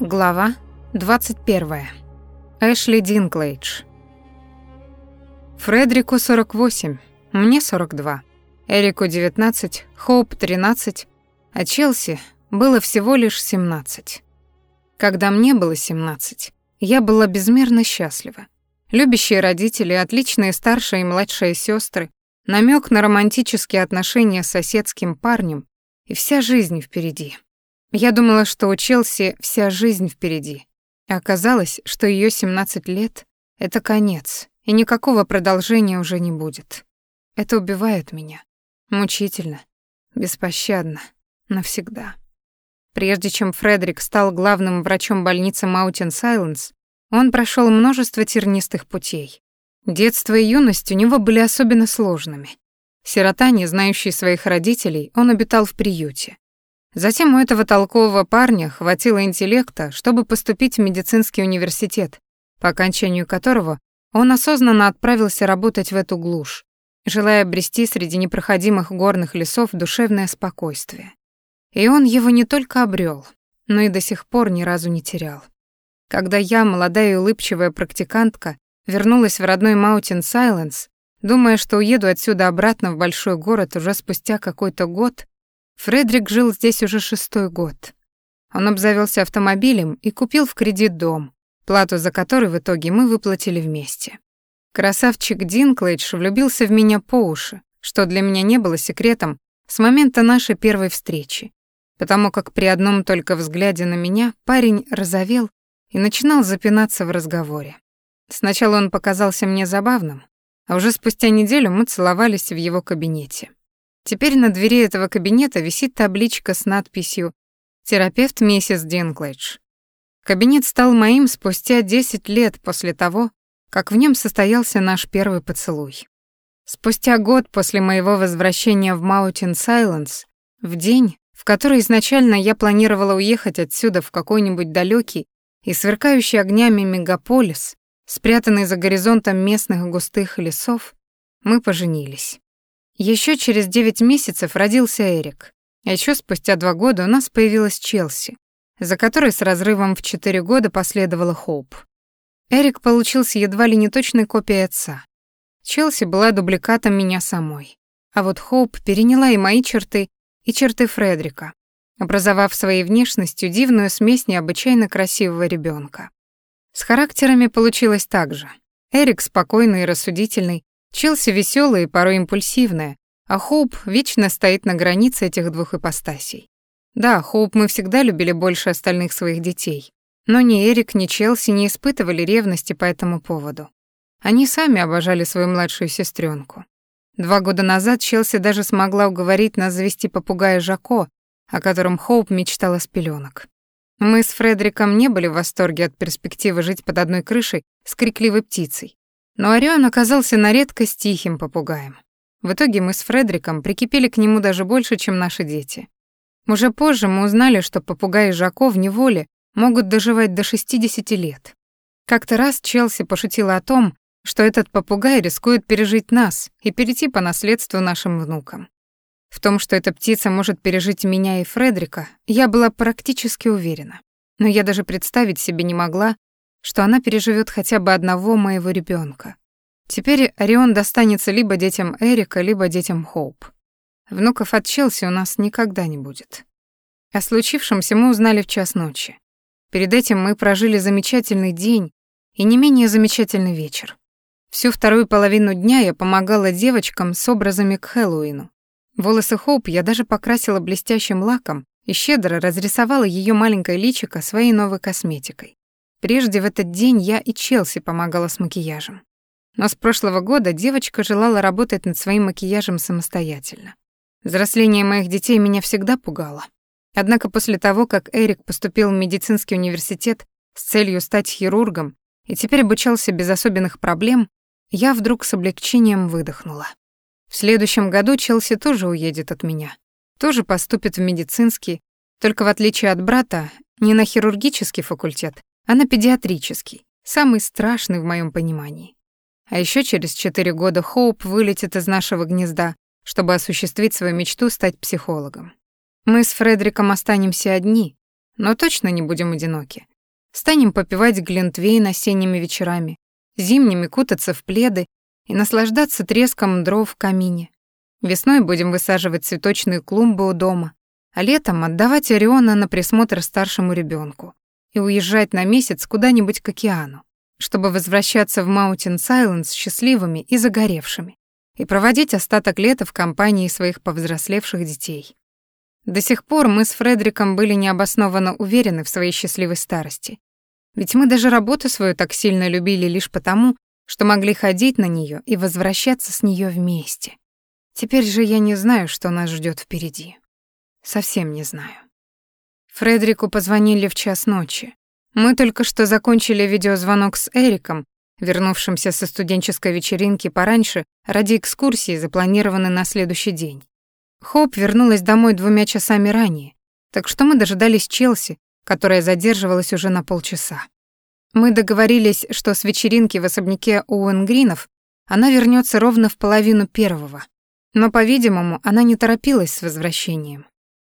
Глава 21. Эшли Динклейдж. Фредрику 48, мне 42, Эрику 19, Хоуп 13, а Челси было всего лишь 17. Когда мне было 17, я была безмерно счастлива. Любящие родители, отличные старшая и младшая сестры, намек на романтические отношения с соседским парнем и вся жизнь впереди. Я думала, что у Челси вся жизнь впереди. А оказалось, что ее 17 лет — это конец, и никакого продолжения уже не будет. Это убивает меня. Мучительно, беспощадно, навсегда. Прежде чем Фредерик стал главным врачом больницы Маунтин Сайленс, он прошел множество тернистых путей. Детство и юность у него были особенно сложными. Сирота, не знающий своих родителей, он обитал в приюте. Затем у этого толкового парня хватило интеллекта, чтобы поступить в медицинский университет, по окончанию которого он осознанно отправился работать в эту глушь, желая обрести среди непроходимых горных лесов душевное спокойствие. И он его не только обрел, но и до сих пор ни разу не терял. Когда я, молодая и улыбчивая практикантка, вернулась в родной Маунтин Сайленс, думая, что уеду отсюда обратно в большой город уже спустя какой-то год, Фредерик жил здесь уже шестой год. Он обзавелся автомобилем и купил в кредит дом, плату за который в итоге мы выплатили вместе. Красавчик Динклейдж влюбился в меня по уши, что для меня не было секретом с момента нашей первой встречи, потому как при одном только взгляде на меня парень разовел и начинал запинаться в разговоре. Сначала он показался мне забавным, а уже спустя неделю мы целовались в его кабинете. Теперь на двери этого кабинета висит табличка с надписью «Терапевт миссис Динклэдж». Кабинет стал моим спустя 10 лет после того, как в нем состоялся наш первый поцелуй. Спустя год после моего возвращения в Маунтин Сайленс, в день, в который изначально я планировала уехать отсюда в какой-нибудь далекий и сверкающий огнями мегаполис, спрятанный за горизонтом местных густых лесов, мы поженились. Еще через девять месяцев родился Эрик. А еще спустя два года у нас появилась Челси, за которой с разрывом в четыре года последовала Хоуп. Эрик получился едва ли не точной копией отца. Челси была дубликатом меня самой. А вот Хоуп переняла и мои черты, и черты Фредрика, образовав своей внешностью дивную смесь необычайно красивого ребенка. С характерами получилось так же. Эрик спокойный и рассудительный, Челси веселая и порой импульсивная, а Хоуп вечно стоит на границе этих двух ипостасей. Да, Хоуп мы всегда любили больше остальных своих детей, но ни Эрик, ни Челси не испытывали ревности по этому поводу. Они сами обожали свою младшую сестренку. Два года назад Челси даже смогла уговорить нас завести попугая Жако, о котором Хоуп мечтала с пеленок. Мы с Фредериком не были в восторге от перспективы жить под одной крышей с крикливой птицей, но Орион оказался на редкость тихим попугаем. В итоге мы с Фредериком прикипели к нему даже больше, чем наши дети. Уже позже мы узнали, что попугаи Жако в неволе могут доживать до 60 лет. Как-то раз Челси пошутила о том, что этот попугай рискует пережить нас и перейти по наследству нашим внукам. В том, что эта птица может пережить меня и Фредерика, я была практически уверена. Но я даже представить себе не могла, что она переживет хотя бы одного моего ребенка. Теперь Орион достанется либо детям Эрика, либо детям Хоуп. Внуков от Челси у нас никогда не будет. О случившемся мы узнали в час ночи. Перед этим мы прожили замечательный день и не менее замечательный вечер. Всю вторую половину дня я помогала девочкам с образами к Хэллоуину. Волосы Хоуп я даже покрасила блестящим лаком и щедро разрисовала ее маленькое личико своей новой косметикой. Прежде в этот день я и Челси помогала с макияжем. Но с прошлого года девочка желала работать над своим макияжем самостоятельно. Взросление моих детей меня всегда пугало. Однако после того, как Эрик поступил в медицинский университет с целью стать хирургом и теперь обучался без особенных проблем, я вдруг с облегчением выдохнула. В следующем году Челси тоже уедет от меня. Тоже поступит в медицинский, только в отличие от брата, не на хирургический факультет, а на педиатрический, самый страшный в моем понимании. А еще через четыре года Хоуп вылетит из нашего гнезда, чтобы осуществить свою мечту стать психологом. Мы с Фредериком останемся одни, но точно не будем одиноки. Станем попивать глинтвейн осенними вечерами, зимними кутаться в пледы и наслаждаться треском дров в камине. Весной будем высаживать цветочные клумбы у дома, а летом отдавать Ориона на присмотр старшему ребенку и уезжать на месяц куда-нибудь к океану, чтобы возвращаться в Маунтин Сайленс счастливыми и загоревшими и проводить остаток лета в компании своих повзрослевших детей. До сих пор мы с Фредериком были необоснованно уверены в своей счастливой старости. Ведь мы даже работу свою так сильно любили лишь потому, что могли ходить на нее и возвращаться с нее вместе. Теперь же я не знаю, что нас ждет впереди. Совсем не знаю. Фредерику позвонили в час ночи. Мы только что закончили видеозвонок с Эриком, вернувшимся со студенческой вечеринки пораньше ради экскурсии, запланированной на следующий день. Хоп вернулась домой двумя часами ранее, так что мы дожидались Челси, которая задерживалась уже на полчаса. Мы договорились, что с вечеринки в особняке Уэнгринов она вернется ровно в половину первого. Но, по-видимому, она не торопилась с возвращением.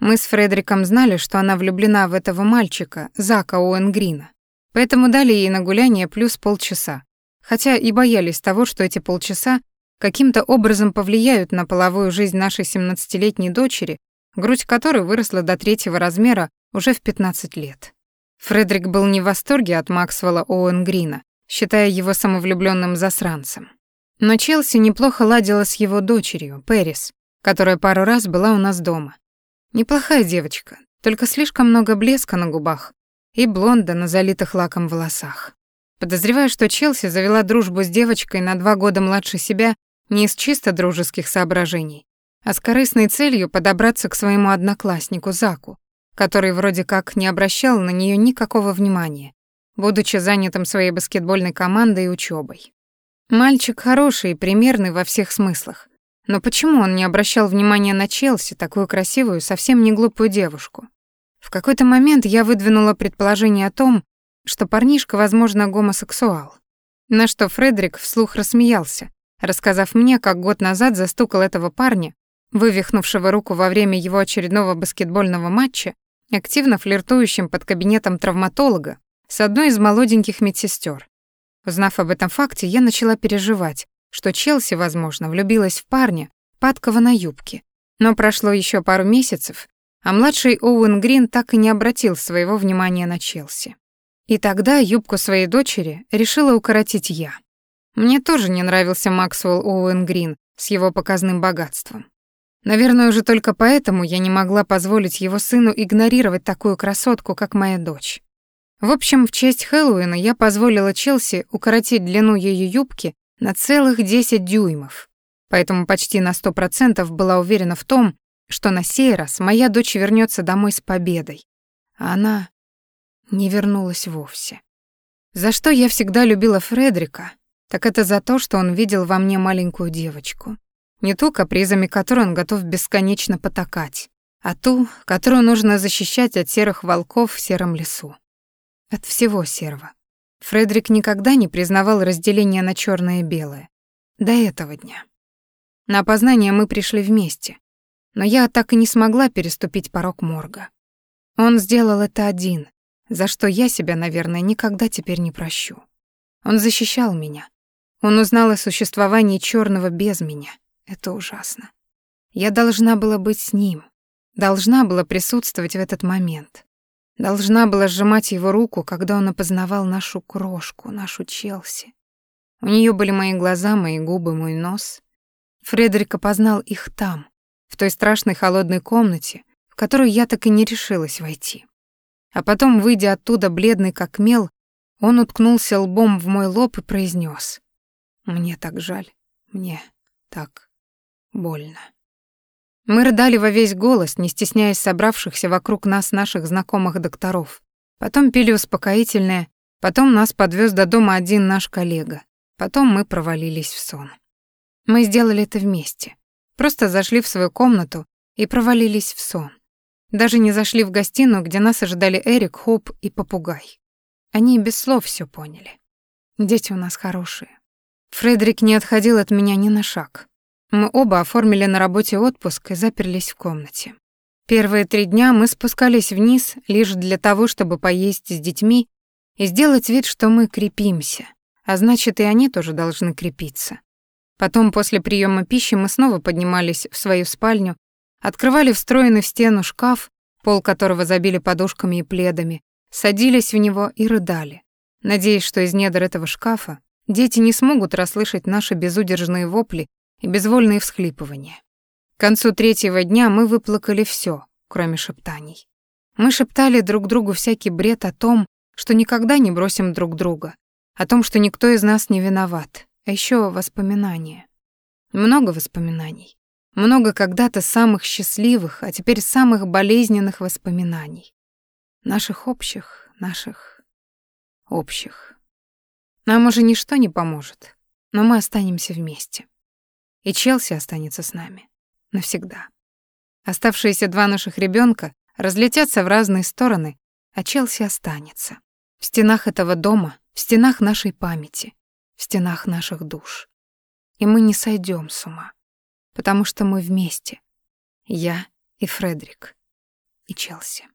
Мы с Фредериком знали, что она влюблена в этого мальчика, Зака Уэнгрина, поэтому дали ей на гуляние плюс полчаса, хотя и боялись того, что эти полчаса каким-то образом повлияют на половую жизнь нашей 17-летней дочери, грудь которой выросла до третьего размера уже в 15 лет. Фредерик был не в восторге от Максвелла Оуэн считая его самовлюбленным засранцем. Но Челси неплохо ладила с его дочерью, Пэрис, которая пару раз была у нас дома. Неплохая девочка, только слишком много блеска на губах и блонда на залитых лаком волосах. Подозреваю, что Челси завела дружбу с девочкой на два года младше себя не из чисто дружеских соображений, а с корыстной целью подобраться к своему однокласснику Заку, который вроде как не обращал на нее никакого внимания, будучи занятым своей баскетбольной командой и учебой. Мальчик хороший и примерный во всех смыслах, но почему он не обращал внимания на Челси, такую красивую, совсем не глупую девушку? В какой-то момент я выдвинула предположение о том, что парнишка, возможно, гомосексуал. На что Фредерик вслух рассмеялся, рассказав мне, как год назад застукал этого парня, вывихнувшего руку во время его очередного баскетбольного матча, активно флиртующим под кабинетом травматолога с одной из молоденьких медсестер. Узнав об этом факте, я начала переживать, что Челси, возможно, влюбилась в парня, падкого на юбке. Но прошло еще пару месяцев, а младший Оуэн Грин так и не обратил своего внимания на Челси. И тогда юбку своей дочери решила укоротить я. Мне тоже не нравился Максвелл Оуэн Грин с его показным богатством. Наверное, уже только поэтому я не могла позволить его сыну игнорировать такую красотку, как моя дочь. В общем, в честь Хэллоуина я позволила Челси укоротить длину ее юбки на целых 10 дюймов. Поэтому почти на 100% была уверена в том, что на сей раз моя дочь вернется домой с победой. А она не вернулась вовсе. За что я всегда любила Фредрика, так это за то, что он видел во мне маленькую девочку. Не ту, капризами которой он готов бесконечно потакать, а ту, которую нужно защищать от серых волков в сером лесу. От всего серого. Фредерик никогда не признавал разделения на черное и белое. До этого дня. На опознание мы пришли вместе, но я так и не смогла переступить порог морга. Он сделал это один, за что я себя, наверное, никогда теперь не прощу. Он защищал меня. Он узнал о существовании черного без меня. Это ужасно. Я должна была быть с ним, должна была присутствовать в этот момент. Должна была сжимать его руку, когда он опознавал нашу крошку, нашу Челси. У нее были мои глаза, мои губы, мой нос. Фредерик опознал их там, в той страшной холодной комнате, в которую я так и не решилась войти. А потом, выйдя оттуда бледный как мел, он уткнулся лбом в мой лоб и произнес: «Мне так жаль, мне так больно». Мы рыдали во весь голос, не стесняясь собравшихся вокруг нас наших знакомых докторов. Потом пили успокоительное, потом нас подвез до дома один наш коллега. Потом мы провалились в сон. Мы сделали это вместе. Просто зашли в свою комнату и провалились в сон. Даже не зашли в гостиную, где нас ожидали Эрик, Хоп и попугай. Они без слов все поняли. Дети у нас хорошие. Фредерик не отходил от меня ни на шаг. Мы оба оформили на работе отпуск и заперлись в комнате. Первые три дня мы спускались вниз лишь для того, чтобы поесть с детьми и сделать вид, что мы крепимся, а значит, и они тоже должны крепиться. Потом, после приема пищи, мы снова поднимались в свою спальню, открывали встроенный в стену шкаф, пол которого забили подушками и пледами, садились в него и рыдали, надеясь, что из недр этого шкафа дети не смогут расслышать наши безудержные вопли и безвольные всхлипывания. К концу третьего дня мы выплакали все, кроме шептаний. Мы шептали друг другу всякий бред о том, что никогда не бросим друг друга, о том, что никто из нас не виноват, а еще воспоминания. Много воспоминаний. Много когда-то самых счастливых, а теперь самых болезненных воспоминаний. Наших общих, наших общих. Нам уже ничто не поможет, но мы останемся вместе. И Челси останется с нами навсегда. Оставшиеся два наших ребенка разлетятся в разные стороны, а Челси останется. В стенах этого дома, в стенах нашей памяти, в стенах наших душ. И мы не сойдем с ума, потому что мы вместе. Я и Фредерик, и Челси.